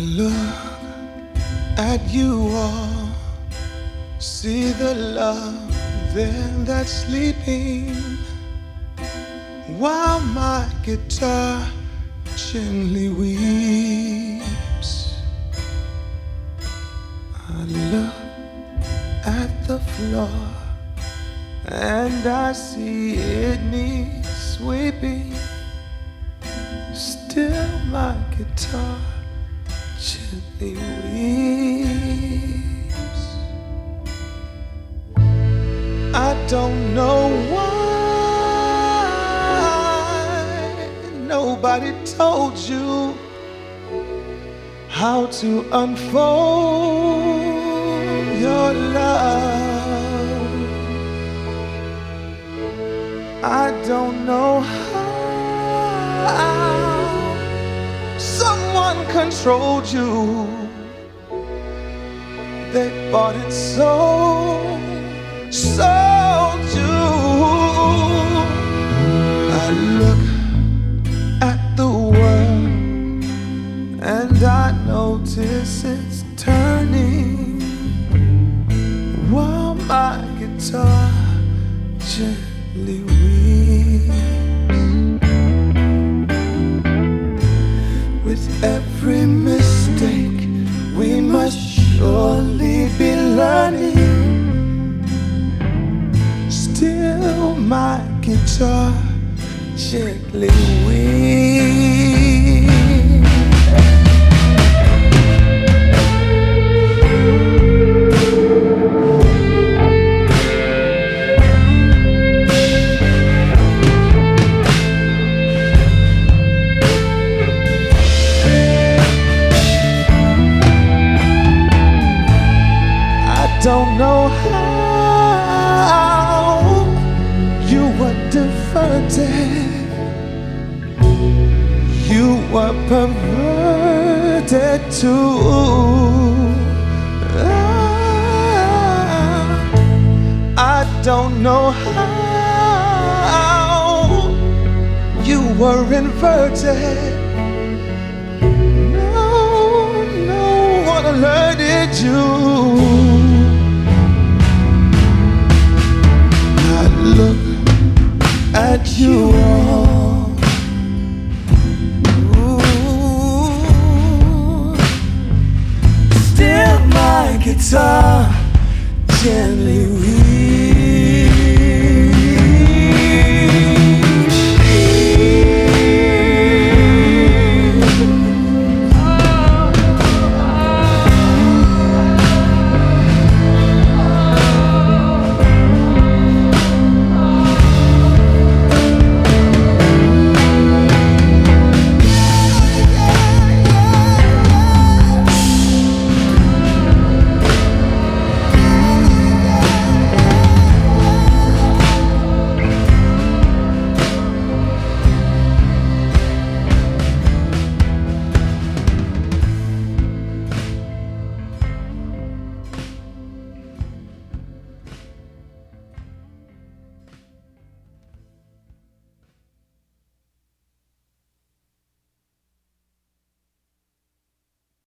look at you all, see the love there that's sleeping, while my guitar gently weeps. I look at the floor and I see it needs sweeping. Still, my guitar gently weeps. I don't know why nobody told you how to unfold your love. I don't know how someone controlled you. They bought and sold, sold you. I look at the world and I notice it's turning while my guitar gently weeps. Every mistake, we must surely be learning. Still, my guitar gently weeps. Perverted too. I don't know how you were inverted. No, no one alerted you. I look at you Ooh. Still my guitar gently